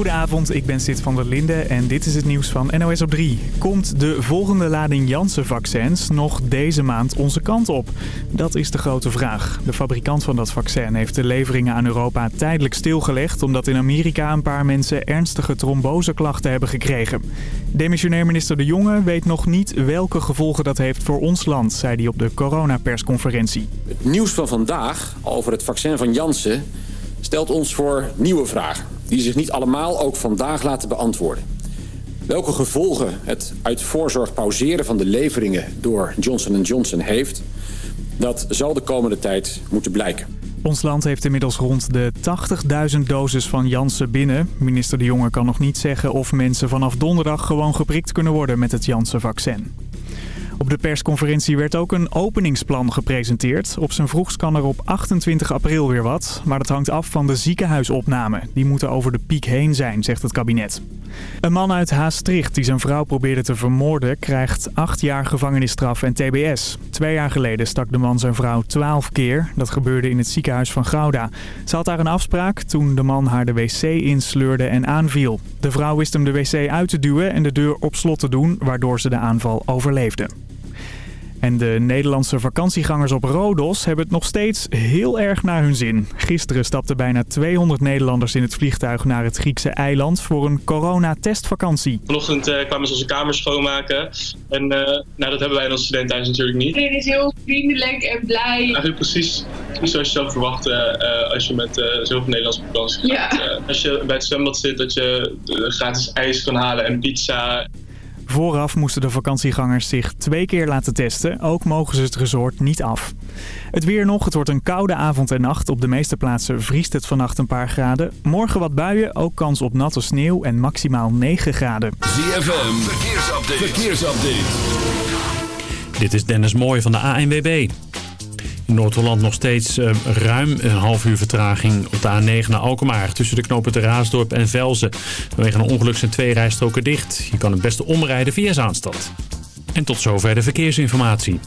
Goedenavond, ik ben Sid van der Linde en dit is het nieuws van NOS op 3. Komt de volgende lading Janssen-vaccins nog deze maand onze kant op? Dat is de grote vraag. De fabrikant van dat vaccin heeft de leveringen aan Europa tijdelijk stilgelegd... omdat in Amerika een paar mensen ernstige tromboseklachten hebben gekregen. Demissionair minister De Jonge weet nog niet welke gevolgen dat heeft voor ons land... zei hij op de coronapersconferentie. Het nieuws van vandaag over het vaccin van Janssen stelt ons voor nieuwe vragen die zich niet allemaal ook vandaag laten beantwoorden. Welke gevolgen het uit voorzorg pauzeren van de leveringen door Johnson Johnson heeft... dat zal de komende tijd moeten blijken. Ons land heeft inmiddels rond de 80.000 doses van Janssen binnen. Minister De Jonge kan nog niet zeggen of mensen vanaf donderdag gewoon geprikt kunnen worden met het Janssen-vaccin. Op de persconferentie werd ook een openingsplan gepresenteerd. Op zijn vroegst kan er op 28 april weer wat. Maar dat hangt af van de ziekenhuisopname. Die moeten over de piek heen zijn, zegt het kabinet. Een man uit Haastricht die zijn vrouw probeerde te vermoorden... krijgt acht jaar gevangenisstraf en tbs. Twee jaar geleden stak de man zijn vrouw twaalf keer. Dat gebeurde in het ziekenhuis van Gouda. Ze had daar een afspraak toen de man haar de wc insleurde en aanviel. De vrouw wist hem de wc uit te duwen en de deur op slot te doen... waardoor ze de aanval overleefde. En de Nederlandse vakantiegangers op Rodos hebben het nog steeds heel erg naar hun zin. Gisteren stapten bijna 200 Nederlanders in het vliegtuig naar het Griekse eiland voor een coronatestvakantie. Vanochtend uh, kwamen ze onze kamer schoonmaken. En uh, nou, dat hebben wij als student thuis natuurlijk niet. Iedereen is heel vriendelijk en blij. Eigenlijk precies, precies zoals je zou verwachten uh, als je met zoveel Nederlands op vakantie gaat. Ja. als je bij het zwembad zit, dat je gratis ijs kan halen en pizza. Vooraf moesten de vakantiegangers zich twee keer laten testen. Ook mogen ze het resort niet af. Het weer nog. Het wordt een koude avond en nacht. Op de meeste plaatsen vriest het vannacht een paar graden. Morgen wat buien. Ook kans op natte sneeuw en maximaal 9 graden. ZFM. Verkeersupdate. Verkeersupdate. Dit is Dennis Mooij van de ANWB. Noord-Holland nog steeds uh, ruim een half uur vertraging op de A9 naar Alkmaar. Tussen de knopen de Raasdorp en Velzen. Vanwege een ongeluk zijn twee rijstroken dicht. Je kan het beste omrijden via Zaanstad. En tot zover de verkeersinformatie.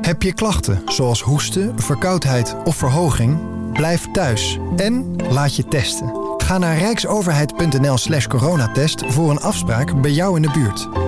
Heb je klachten zoals hoesten, verkoudheid of verhoging? Blijf thuis en laat je testen. Ga naar rijksoverheid.nl slash coronatest voor een afspraak bij jou in de buurt.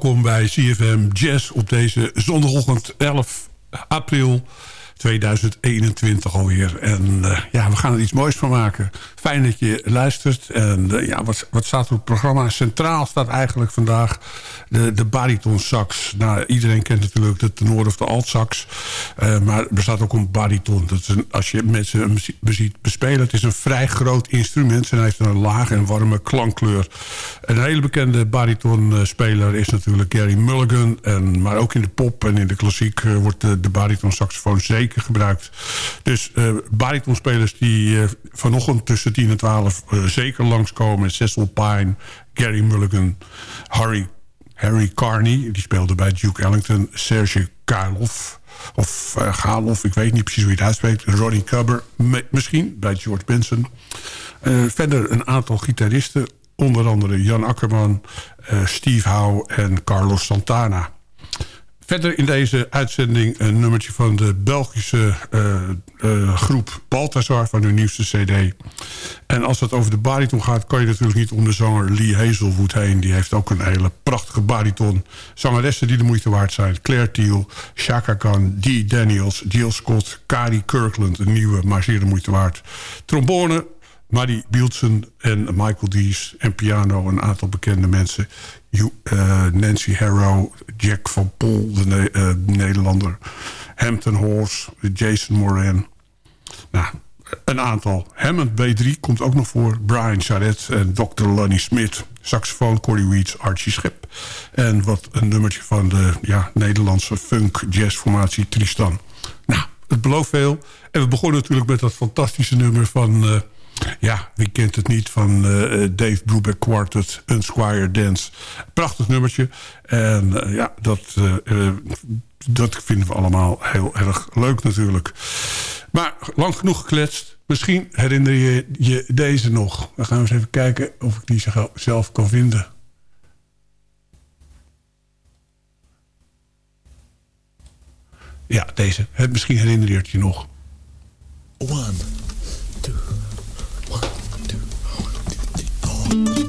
Welkom bij CFM Jazz op deze zondagochtend 11 april 2021 alweer. En uh, ja, we gaan er iets moois van maken. Fijn dat je luistert. En uh, ja, wat, wat staat op het programma? Centraal staat eigenlijk vandaag de, de bariton sax. Nou, iedereen kent natuurlijk de tenor of de alt sax. Uh, maar er bestaat ook een bariton. Dat is als je mensen hem ziet bespelen, het is een vrij groot instrument. En hij heeft een lage en warme klankkleur. Een hele bekende baritonspeler is natuurlijk Gary Mulligan. En, maar ook in de pop en in de klassiek wordt de, bariton saxofoon zeker gebruikt. Dus uh, baritonspelers die vanochtend tussen 10 en 12 uh, zeker langskomen. Cecil Pine, Gary Mulligan, Harry, Harry Carney. Die speelde bij Duke Ellington. Serge Karloff. Of uh, ik weet niet precies hoe je het uitspreekt. Ronnie Cubber, misschien, bij George Benson. Uh, verder een aantal gitaristen. Onder andere Jan Akkerman, uh, Steve Howe en Carlos Santana. Verder in deze uitzending een nummertje van de Belgische uh, uh, groep Balthazar van hun nieuwste cd. En als het over de bariton gaat, kan je natuurlijk niet om de zanger Lee Hazelwood heen. Die heeft ook een hele prachtige bariton. Zangeressen die de moeite waard zijn. Claire Thiel, Shaka Khan, Dee Daniels, Jill Scott, Kari Kirkland. Een nieuwe, maar zeer de moeite waard. Trombone, Maddie Bielsen en Michael Dees. En piano, een aantal bekende mensen. Uh, Nancy Harrow, Jack van Pol, de ne uh, Nederlander. Hampton Horse, Jason Moran. Nou, een aantal. Hammond B3 komt ook nog voor. Brian Charette en Dr. Lonnie Smith. Saxofoon, Corey Weeds, Archie Schip. En wat een nummertje van de ja, Nederlandse funk jazzformatie Tristan. Nou, het belooft veel. En we begonnen natuurlijk met dat fantastische nummer van... Uh, ja, wie kent het niet van uh, Dave Brubeck Quartet, Unsquire Dance. Prachtig nummertje. En uh, ja, dat, dat vinden we allemaal heel erg leuk natuurlijk. Maar lang genoeg gekletst. Misschien herinner je je deze nog. Dan gaan we eens even kijken of ik die zelf kan vinden. Ja, deze. Misschien herinner je het je nog. One, Ja, dat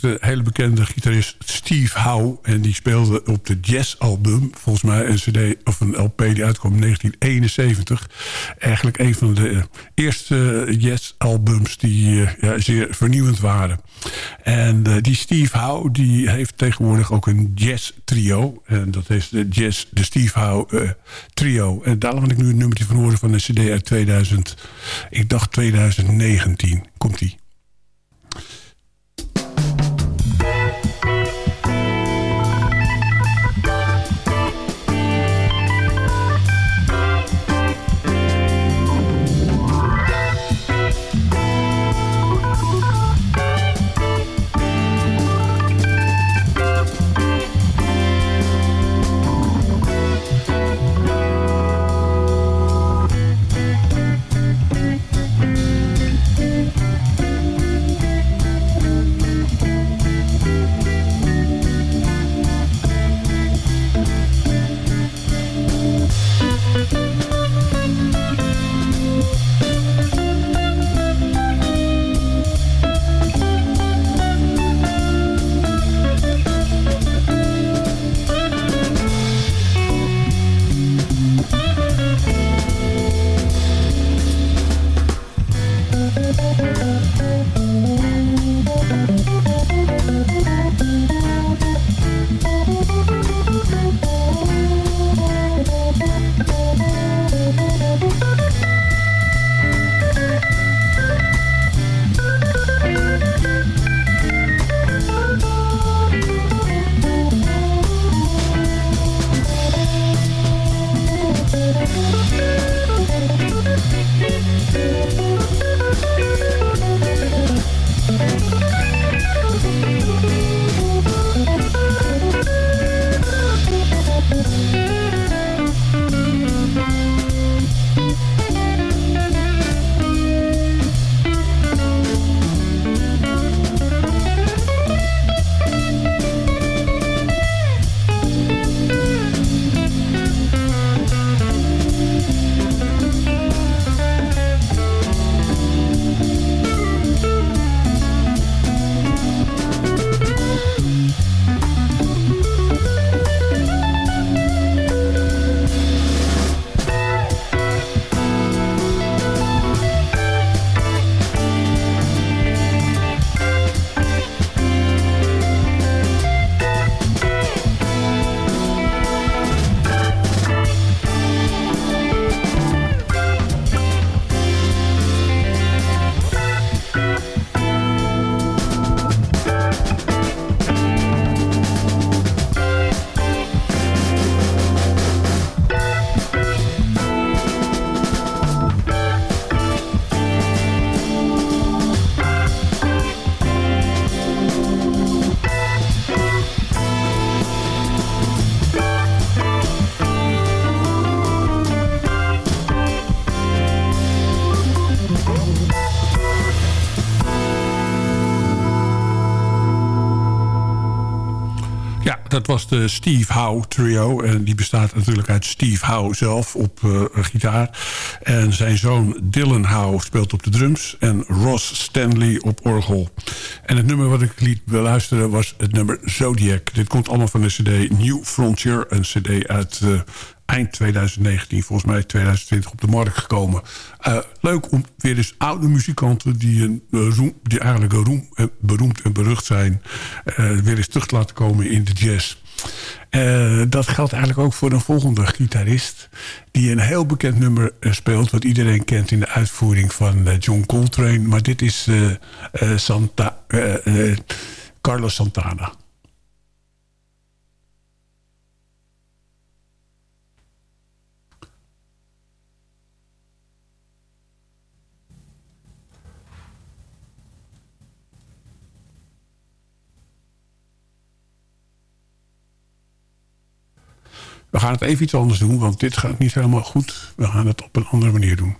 de hele bekende gitarist Steve Howe. En die speelde op de jazzalbum, volgens mij een cd of een LP die uitkwam in 1971. Eigenlijk een van de eerste jazzalbums die uh, ja, zeer vernieuwend waren. En uh, die Steve Howe die heeft tegenwoordig ook een jazz trio. En dat is de jazz, de Steve Howe uh, trio. En daar laat ik nu een nummertje van horen van een cd uit 2000. Ik dacht 2019. Komt die. Was de Steve Howe trio. En die bestaat natuurlijk uit Steve Howe zelf op uh, gitaar. En zijn zoon Dylan Howe speelt op de drums. En Ross Stanley op orgel. En het nummer wat ik liet beluisteren was het nummer Zodiac. Dit komt allemaal van de cd New Frontier. Een cd uit uh, eind 2019, volgens mij 2020 op de markt gekomen. Leuk om weer eens oude muzikanten die, een, die eigenlijk een roem, beroemd en berucht zijn... weer eens terug te laten komen in de jazz. Dat geldt eigenlijk ook voor een volgende gitarist... die een heel bekend nummer speelt... wat iedereen kent in de uitvoering van John Coltrane. Maar dit is Carlos Santana. We gaan het even iets anders doen, want dit gaat niet helemaal goed. We gaan het op een andere manier doen.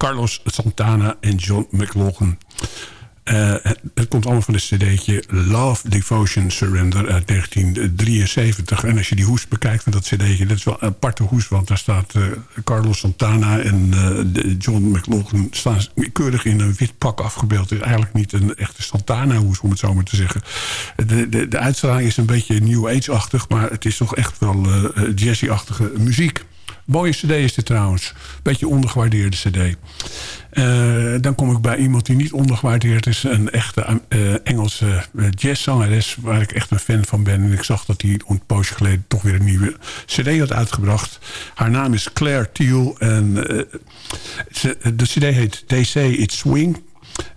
Carlos Santana en John McLaughlin. Uh, het, komt allemaal van het cd'tje Love, Devotion, Surrender uit 1973. En als je die hoes bekijkt van dat cd'tje, dat is wel een aparte hoes. Want daar staat uh, Carlos Santana en uh, John McLaughlin staan keurig in een wit pak afgebeeld. Het is eigenlijk niet een echte Santana hoes, om het zo maar te zeggen. De, de, de uitstraling is een beetje New Age-achtig, maar het is toch echt wel jazzy-achtige muziek. Mooie cd is dit trouwens. Beetje ondergewaardeerde cd. Uh, dan kom ik bij iemand die niet ondergewaardeerd is. Een echte uh, Engelse jazzzangeres waar ik echt een fan van ben. En ik zag dat hij een poosje geleden toch weer een nieuwe cd had uitgebracht. Haar naam is Claire Thiel. En de cd heet Say It's Swing.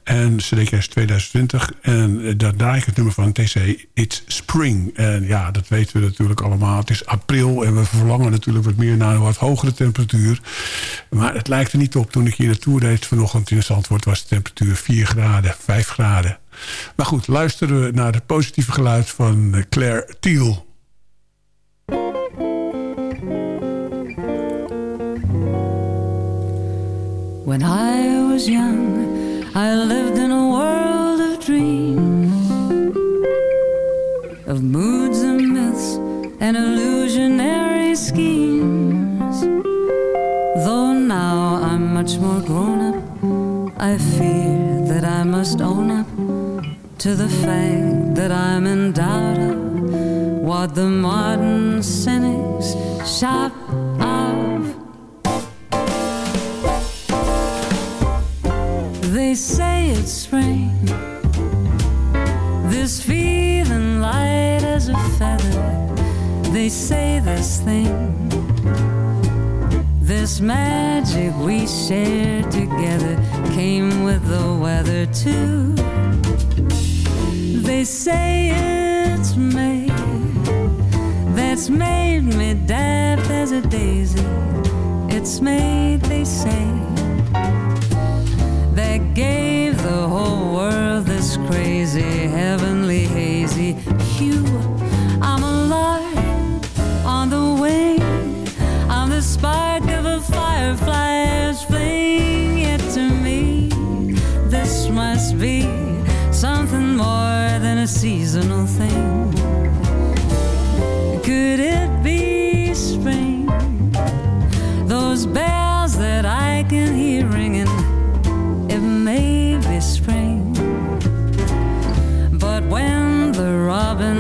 En CDKS 2020. En uh, daar draai ik het nummer van TC It's Spring. En ja, dat weten we natuurlijk allemaal. Het is april en we verlangen natuurlijk wat meer naar een wat hogere temperatuur. Maar het lijkt er niet op. Toen ik hier naartoe reed vanochtend in Zandvoort... was de temperatuur 4 graden, 5 graden. Maar goed, luisteren we naar het positieve geluid van eh, Claire Thiel. When I was young I lived in a world of dreams, of moods and myths and illusionary schemes. Though now I'm much more grown up, I fear that I must own up to the fact that I'm in doubt of what the modern cynics shout They say it's spring. This feeling light as a feather. They say this thing. This magic we shared together came with the weather too. They say it's May that's made me daft as a daisy. It's made, they say gave the whole world this crazy, heavenly, hazy hue. I'm a lark on the wing. I'm the spark of a firefly's flame. Yet to me, this must be something more than a seasonal thing.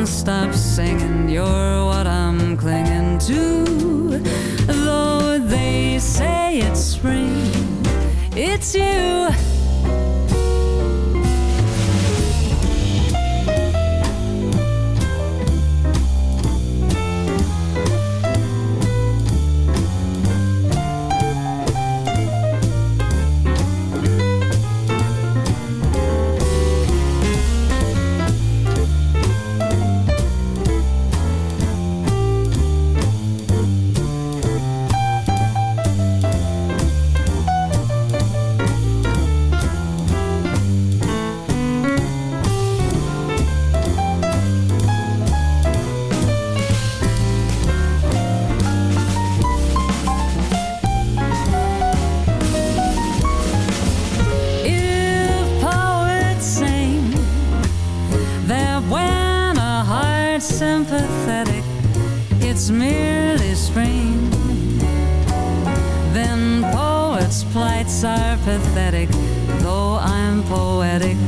Stops singing, you're what I'm clinging to. Though they say it's spring, it's you.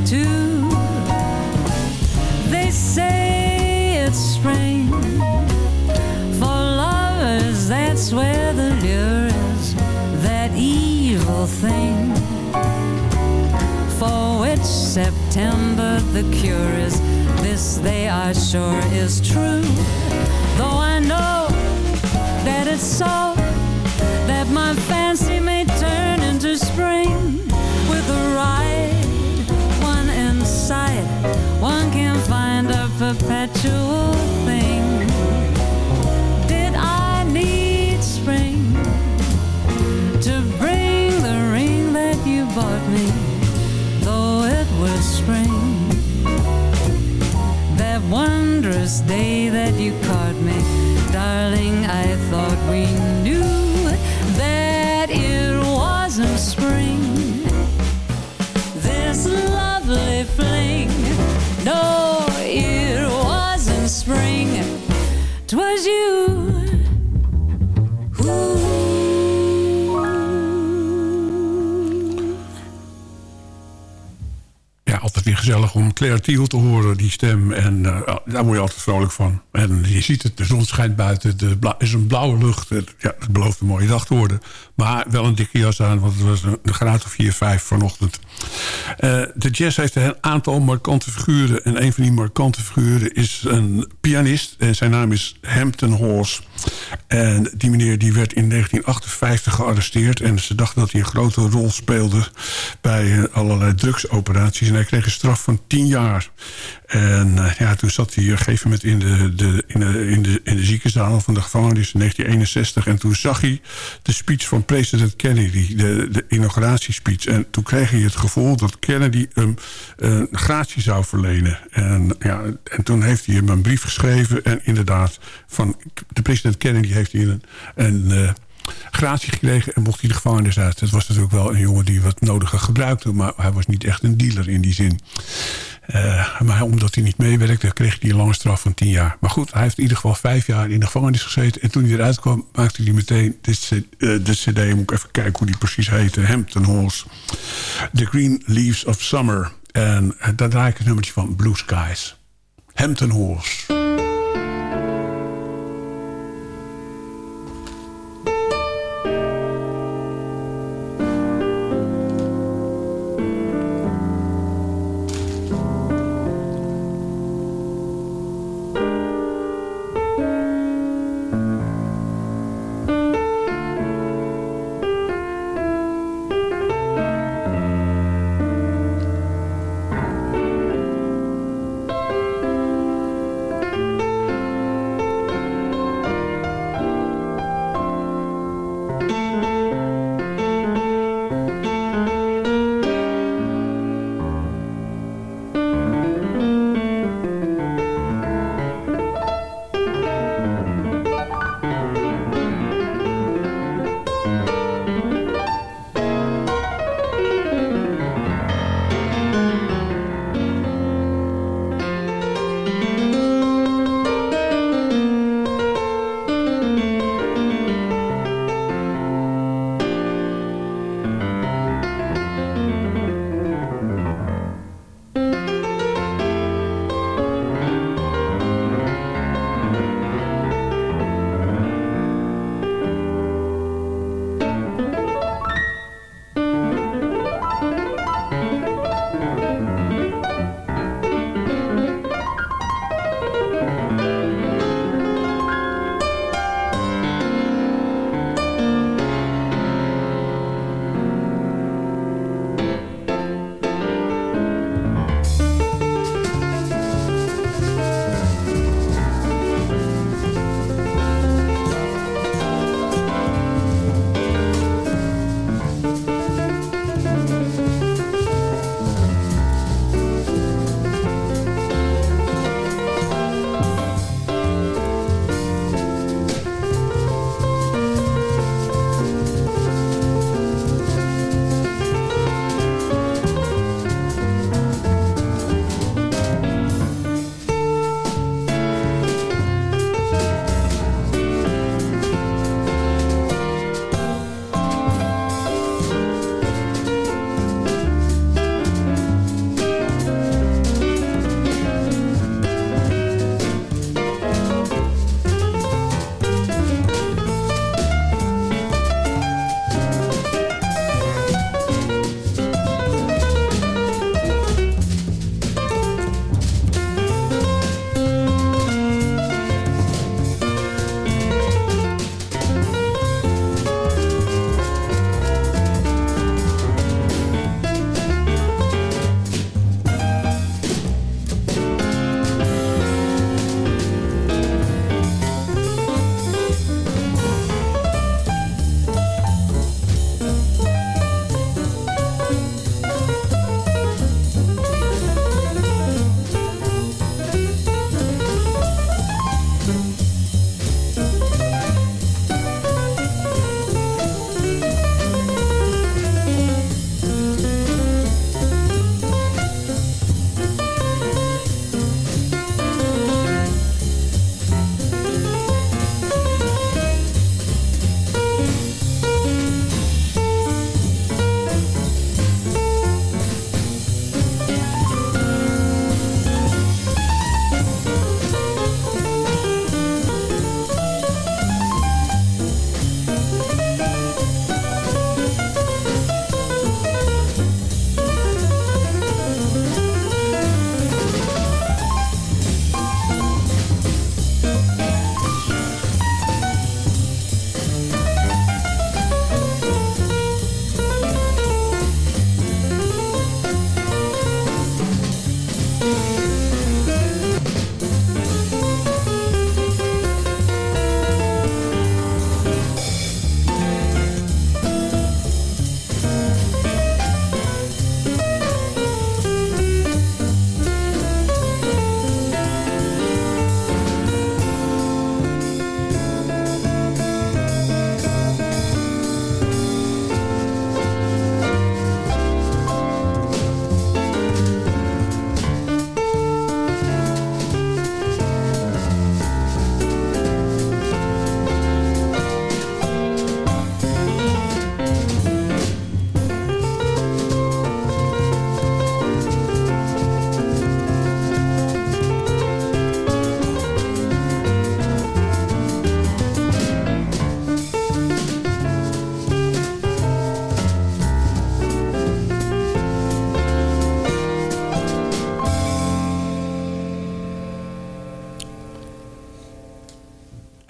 too. They say it's spring for lovers, that's where the lure is, that evil thing. For which September the cure is, this they are sure is true. Though I know that it's so, that my fancy may turn into spring with a riot one can find a perpetual thing. Did I need spring to bring the ring that you bought me? Though it was spring, that wondrous day that you caught me, darling, I thought we knew. Gezellig om Claire Thiel te horen, die stem. En daar word je altijd vrolijk van. En je ziet het, de zon schijnt buiten, er is een blauwe lucht. Het, ja, het belooft een mooie dag te worden. Maar wel een dikke jas aan, want het was een, graad of 4, 5 vanochtend. De jazz heeft een aantal markante figuren. En een van die markante figuren is een pianist. En zijn naam is Hampton Horse. En die meneer die werd in 1958 gearresteerd. En ze dachten dat hij een grote rol speelde bij eh, allerlei drugsoperaties. En hij kreeg een straf van 10 jaar. En uh, ja, toen zat hij op een gegeven moment in de, de, in, de, in, de, in de ziekenzaal van de gevangenis in 1961. En toen zag hij de speech van president Kennedy, de, de inauguratiespeech. En toen kreeg hij het gevoel dat Kennedy hem een gratie zou verlenen. En, ja, en toen heeft hij hem een brief geschreven. En inderdaad, van de president Kennedy heeft hij een, een uh, gratie gekregen en mocht hij de gevangenis uit. Het was natuurlijk wel een jongen die wat nodige gebruikte... maar hij was niet echt een dealer in die zin. Uh, maar omdat hij niet meewerkte, kreeg hij een lange straf van tien jaar. Maar goed, hij heeft in ieder geval vijf jaar in de gevangenis gezeten. En toen hij eruit kwam, maakte hij meteen de, uh, de cd. Moet ik even kijken hoe die precies heette. Hampton Halls. The Green Leaves of Summer. En uh, daar draai ik een nummertje van Blue Skies. Hampton Halls.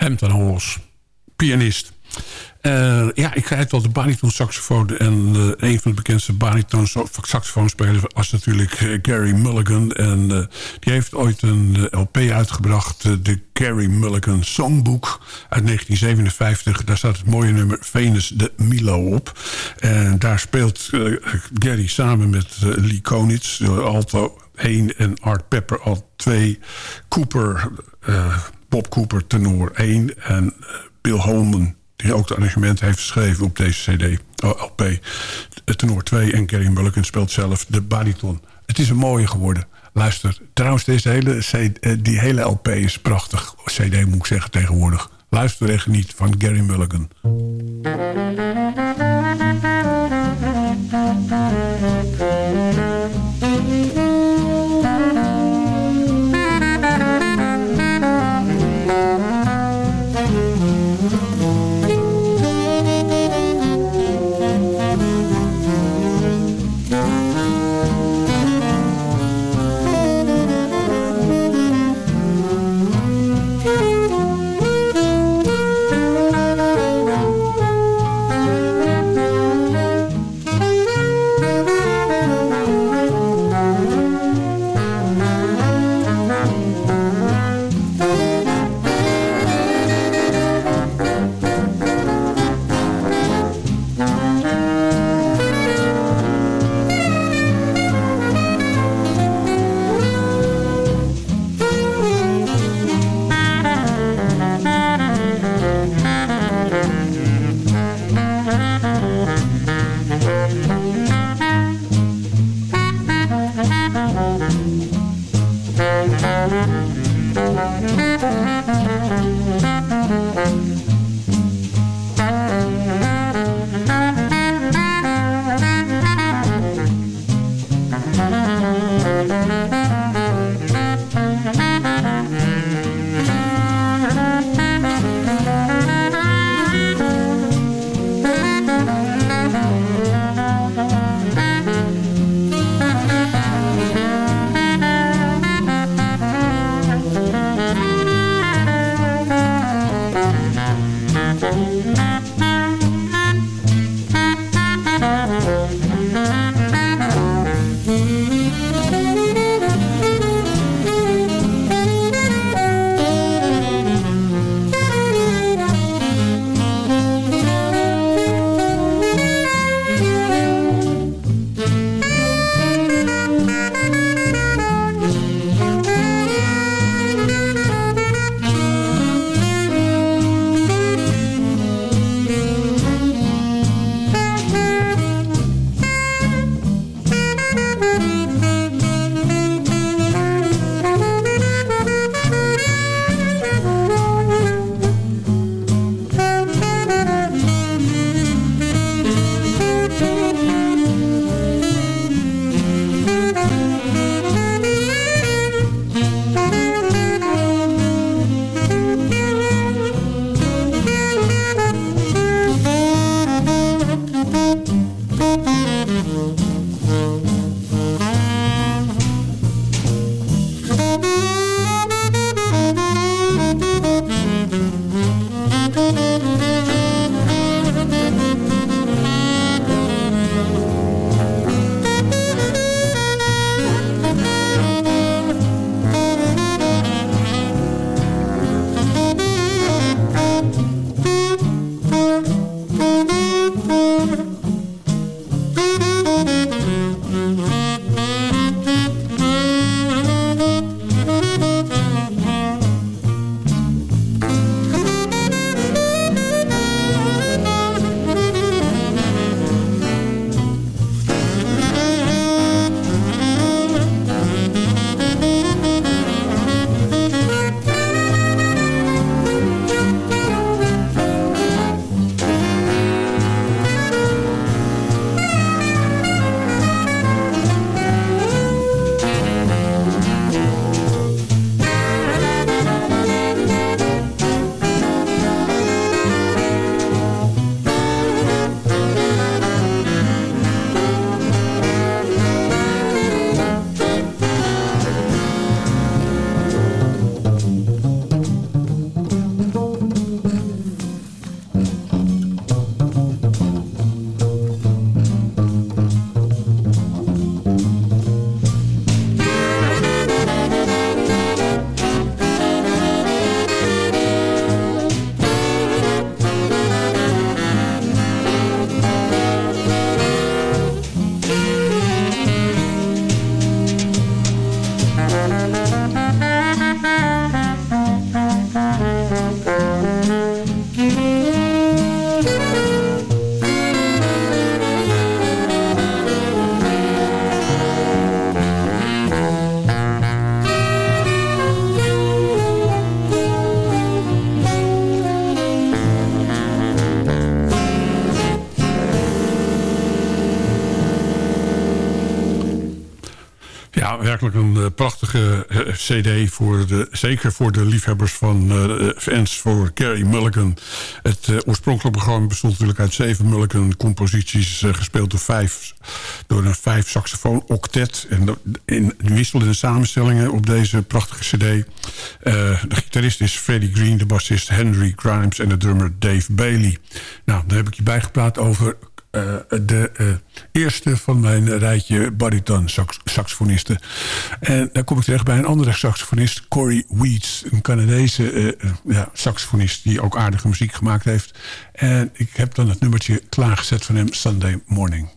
Hampton Halls. Pianist. Uh, ja, ik zei het al, de bariton saxofoon. En een van de bekendste bariton saxofoonspelers was natuurlijk uh, Gary Mulligan. En die heeft ooit een LP uitgebracht. de Gary Mulligan Songbook uit 1957. Daar staat het mooie nummer Venus de Milo op. En daar speelt Gary samen met Lee Konitz, alto 1 en Art Pepper al 2. Cooper, Bob Cooper tenor 1 en eh, Bill Holman, die ook de arrangement heeft geschreven op deze CD, eh, LP, eh, tenor 2. En Gary Mulligan speelt zelf de bariton. Het is een mooie geworden. Luister, trouwens, deze hele CD, die hele LP is prachtig. CD moet ik zeggen tegenwoordig. Luister echt niet van Gary Mulligan. MUZIEK werkelijk een prachtige cd. Voor de, zeker voor de liefhebbers van fans voor Gary Mulligan. Het oorspronkelijke programma bestond natuurlijk uit zeven Mulligan-composities... gespeeld door, vijf, door een vijf saxofoon octet. En in wisselende samenstellingen op deze prachtige cd. de gitarist is Freddie Green, de bassist Henry Grimes... en de drummer Dave Bailey. Nou, daar heb ik je bijgepraat over uh, de uh, eerste van mijn rijtje bariton sax saxofonisten. En dan kom ik terecht bij een andere saxofonist, Corey Weeds. Een Canadese uh, ja, saxofonist die ook aardige muziek gemaakt heeft. En ik heb dan het nummertje klaargezet van hem, Sunday Morning.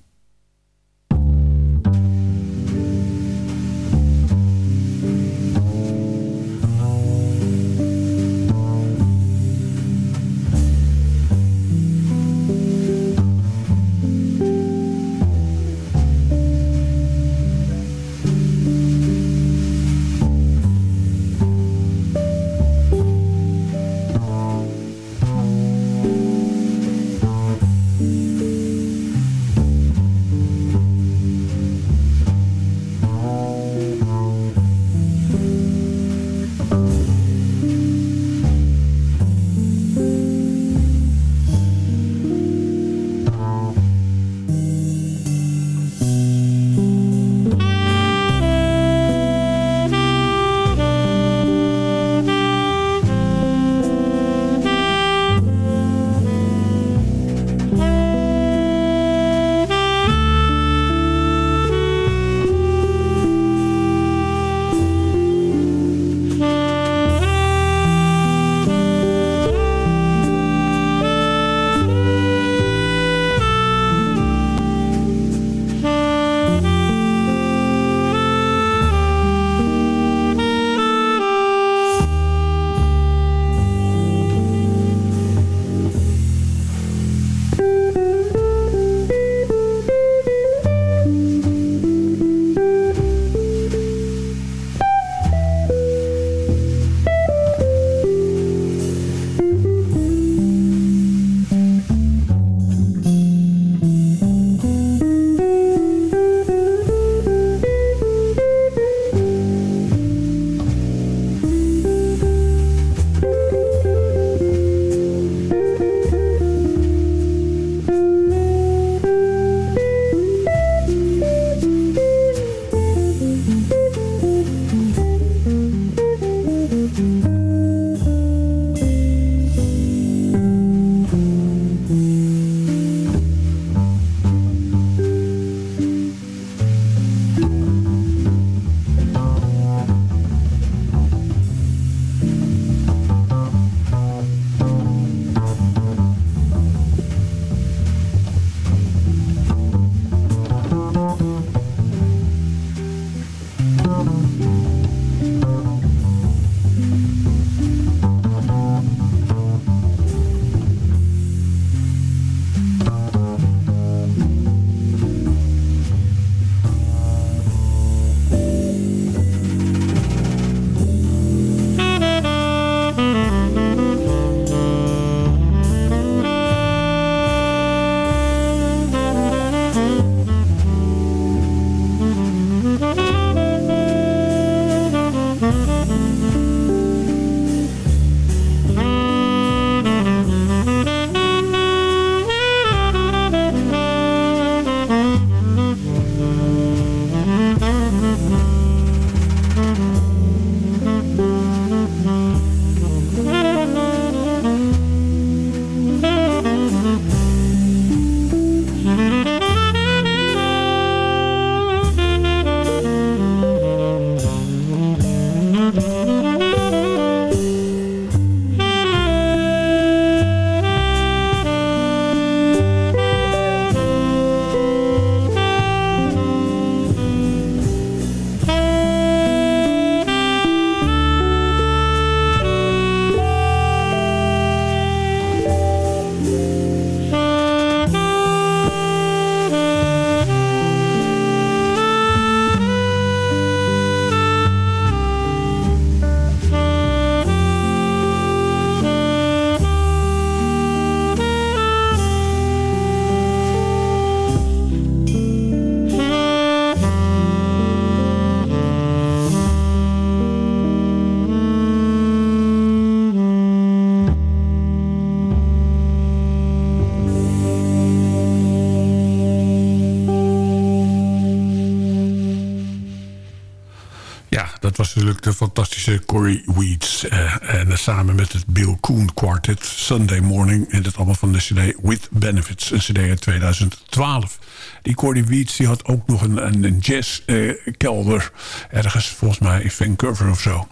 Dat was natuurlijk de fantastische Corey Weeds. en samen met het Bill Coon Quartet, Sunday Morning. En dat allemaal van de cd With Benefits, een cd uit 2012. Die Corey Weeds die had ook nog een, een, jazzkelder. ergens volgens mij in Vancouver of zo.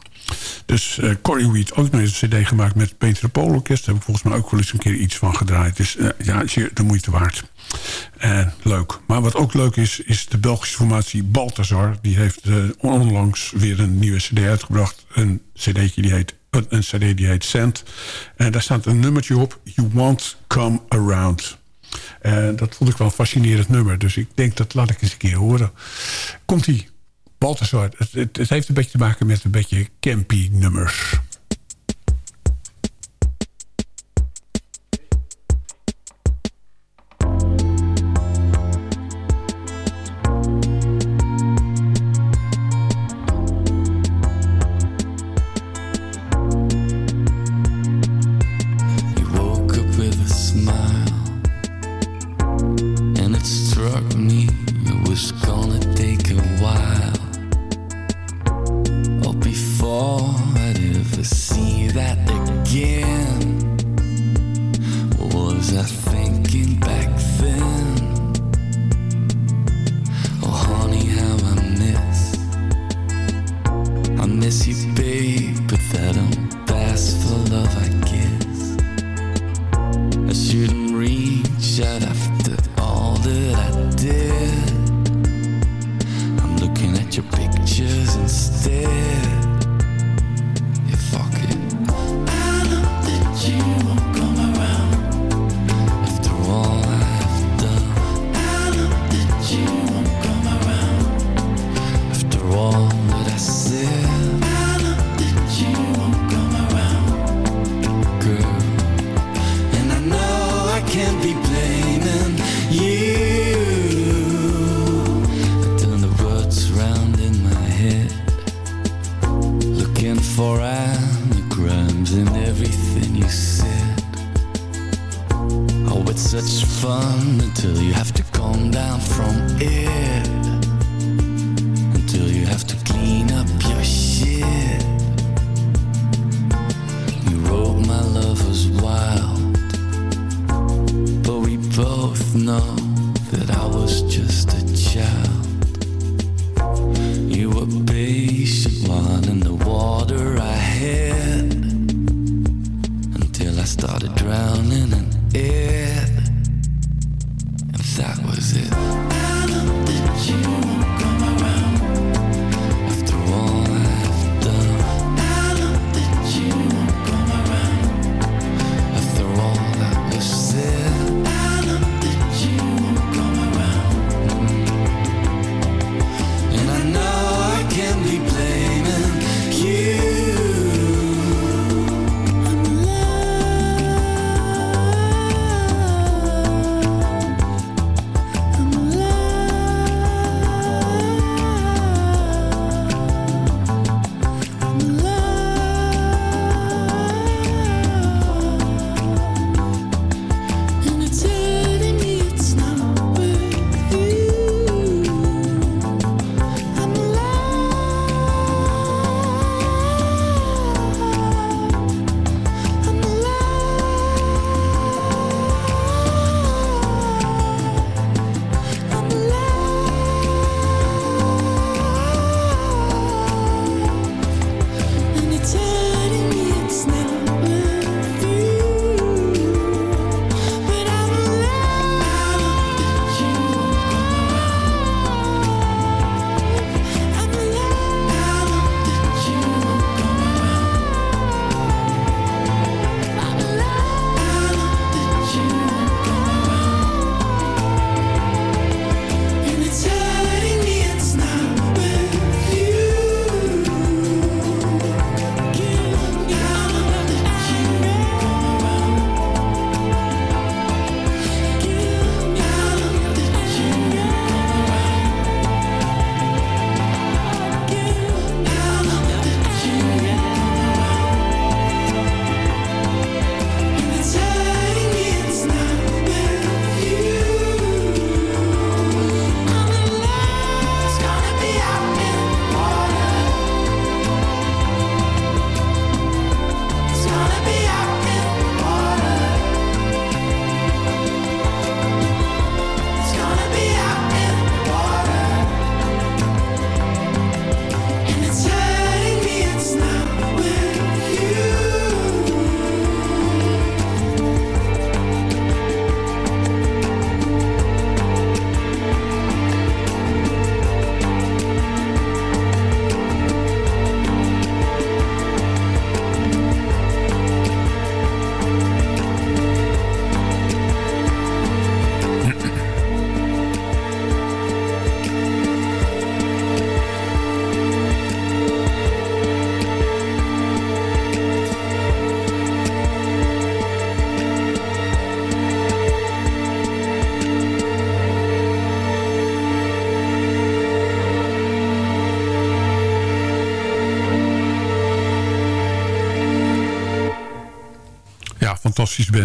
Dus uh, Corey Weed ook nog eens een cd gemaakt met Peter Paul Orkest. Daar heb ik volgens mij ook wel eens een keer iets van gedraaid. Dus uh, ja, zeer de moeite waard. En leuk. Maar wat ook leuk is, is de Belgische formatie Balthazar. Die heeft onlangs weer een nieuwe cd uitgebracht. Een cd die heet, een cd die heet Sand. En daar staat een nummertje op. You Won't Come Around. Dat vond ik wel een fascinerend nummer. Dus ik denk dat laat ik eens een keer horen. Komt-ie. Balthazar. Het, het, het, heeft een beetje te maken met een beetje campy nummers.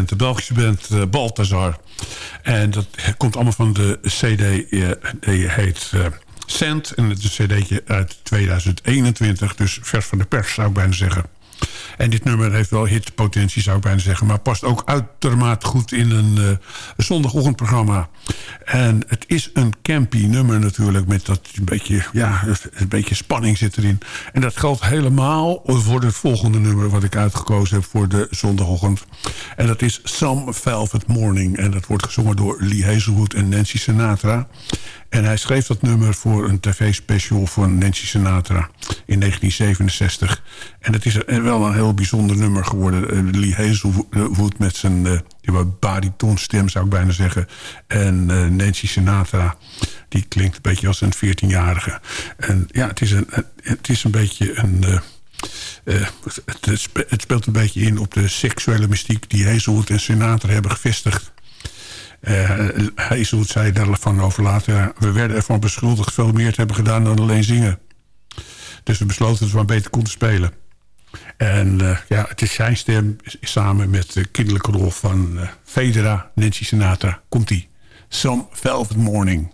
De Belgische band uh, Balthazar. En dat komt allemaal van de cd die heet Cent. En het is een cd'tje uit 2021. Dus vers van de pers zou ik bijna zeggen. En dit nummer heeft wel hitpotentie, zou ik bijna zeggen. Maar past ook uitermate goed in een uh, zondagochtendprogramma. En het is een campy nummer natuurlijk. Met dat beetje, ja, een beetje spanning zit erin. En dat geldt helemaal voor het volgende nummer... wat ik uitgekozen heb voor de zondagochtend. En dat is Some Velvet Morning. En dat wordt gezongen door Lee Hazelwood en Nancy Sinatra. En hij schreef dat nummer voor een tv-special van Nancy Sinatra in 1967. En het is wel een heel bijzonder nummer geworden. Eh, Lee Hazelwood met zijn uh, baritonstem zou ik bijna zeggen. En uh, Nancy Sinatra, die klinkt een beetje als een 14-jarige. En ja, het is een, het is een beetje een... Het, het, speelt een beetje in op de seksuele mystiek... die Hazelwood en Sinatra hebben gevestigd uh, hij zei daarvan over later... we werden ervan beschuldigd veel meer te hebben gedaan dan alleen zingen. Dus we besloten dat we maar beter konden spelen. En uh, ja, het is zijn stem samen met de kinderlijke rol van uh, Federa, Nancy Sinatra. Komt-ie. Some Velvet Morning.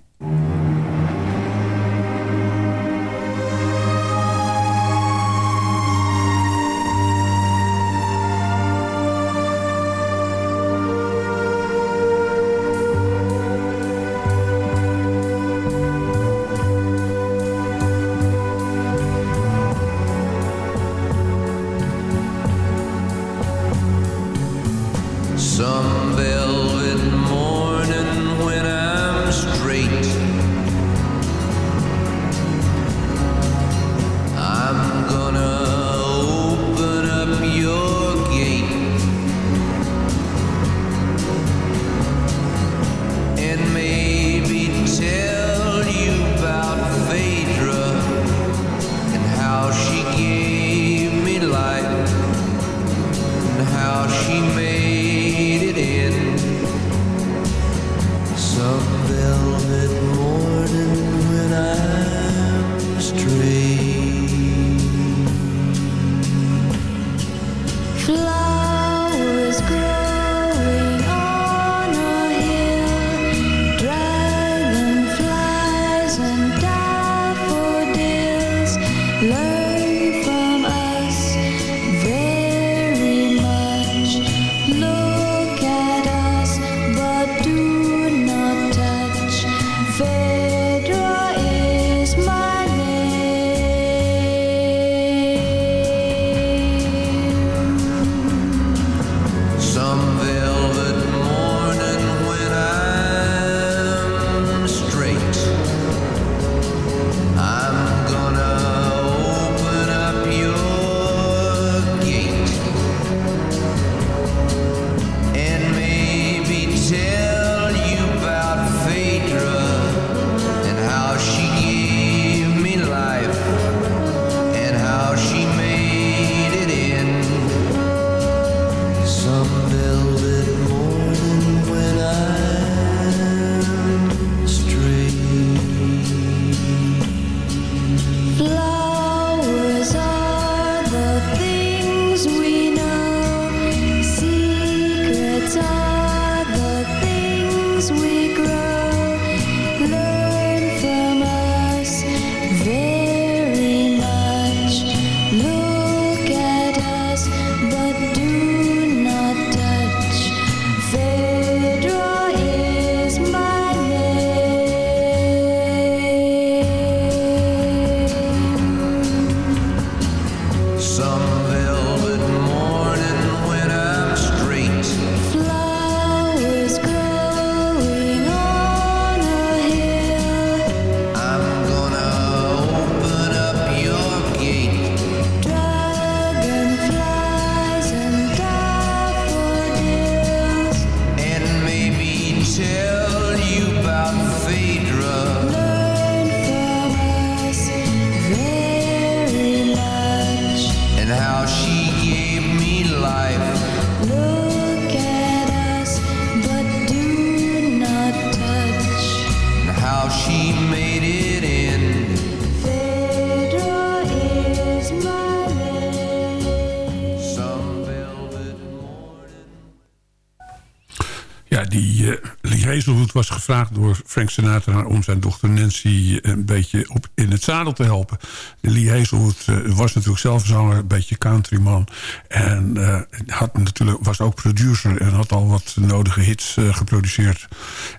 Frank om zijn dochter Nancy een beetje op, in het zadel te helpen. Lee Hazelwood uh, was natuurlijk zelf zanger, een beetje countryman. En uh, had natuurlijk, was ook producer en had al wat nodige hits geproduceerd.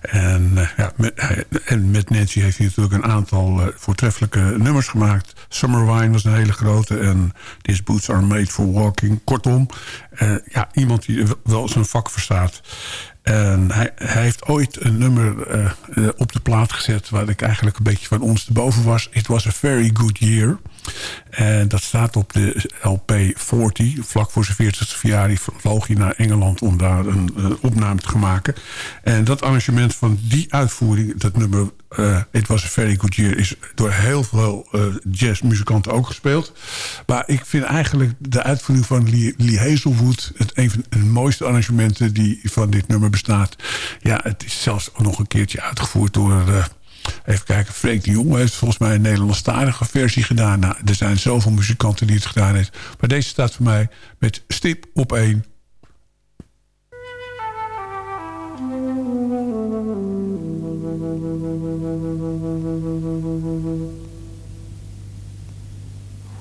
En, ja, met, en met Nancy heeft hij natuurlijk een aantal voortreffelijke nummers gemaakt. Summer Wine was een hele grote en These Boots Are Made For Walking. Kortom, ja, iemand die wel zijn vak verstaat. En hij, hij, heeft ooit een nummer uh, uh, op de plaat gezet... waar ik eigenlijk een beetje van ons te boven was. It was a very good year. En dat staat op de LP 40. Vlak voor zijn 40ste verjaardag vloog hij naar Engeland... om daar een, een opname te gaan maken. En dat arrangement van die uitvoering... dat nummer uh, It Was A Very Good Year... is door heel veel uh, jazzmuzikanten ook gespeeld. Maar ik vind eigenlijk de uitvoering van Lee, Hazelwood... Het een van de mooiste arrangementen die van dit nummer bestaat. Ja, het is zelfs nog een keertje uitgevoerd door... Uh, Even kijken, Freek de Jong heeft volgens mij een Nederlandstalige versie gedaan. Nou, er zijn zoveel muzikanten die het gedaan hebben. Maar deze staat voor mij met stip op één.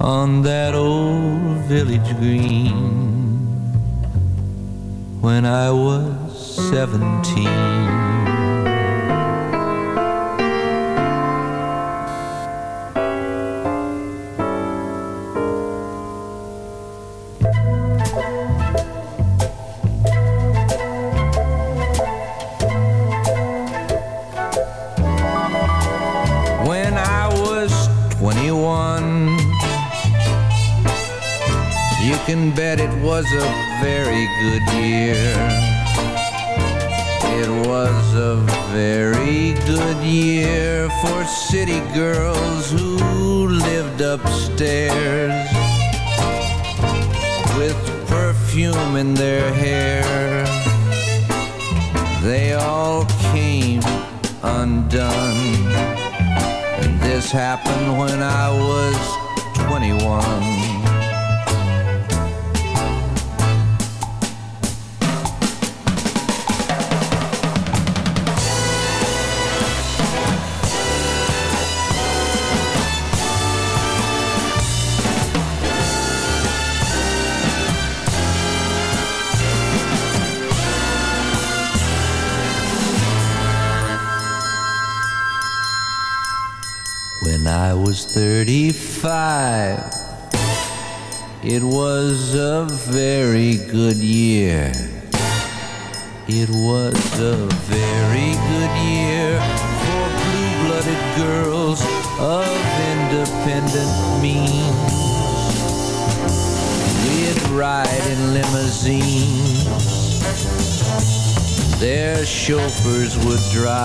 on that old village green when I was seventeen.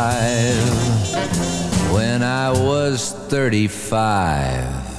Drive when I was 35.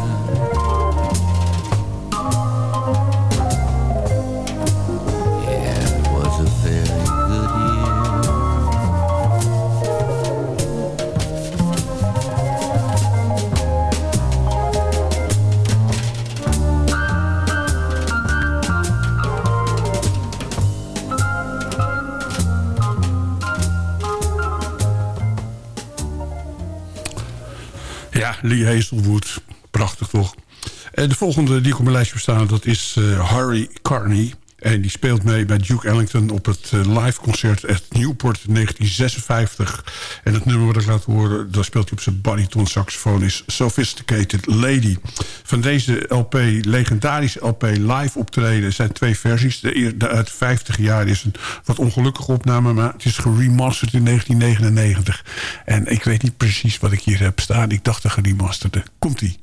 Lee Hazelwood. Prachtig toch? En de volgende die ik op mijn lijstje bestaan, dat is uh, Harry Carney. En die speelt mee bij Duke Ellington op het uh, live concert at Newport in 1956. En het nummer wat ik laat horen, daar speelt hij op zijn bariton saxofoon... is Sophisticated Lady. Van deze LP, legendarische LP live optreden... zijn twee versies. De, de uit 50 jaar is een wat ongelukkige opname... maar het is geremasterd in 1999. En ik weet niet precies wat ik hier heb staan. Ik dacht de geremasterde. Komt-ie.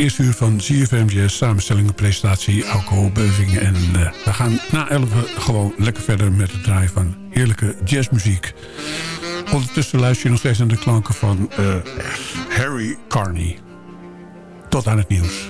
Eerste uur van ZFM Jazz. Samenstelling en presentatie Alco Beuving. En uh, we gaan na 11 gewoon lekker verder met het draaien van heerlijke jazzmuziek. Ondertussen luister je nog steeds naar de klanken van uh, Harry Carney. Tot aan het nieuws.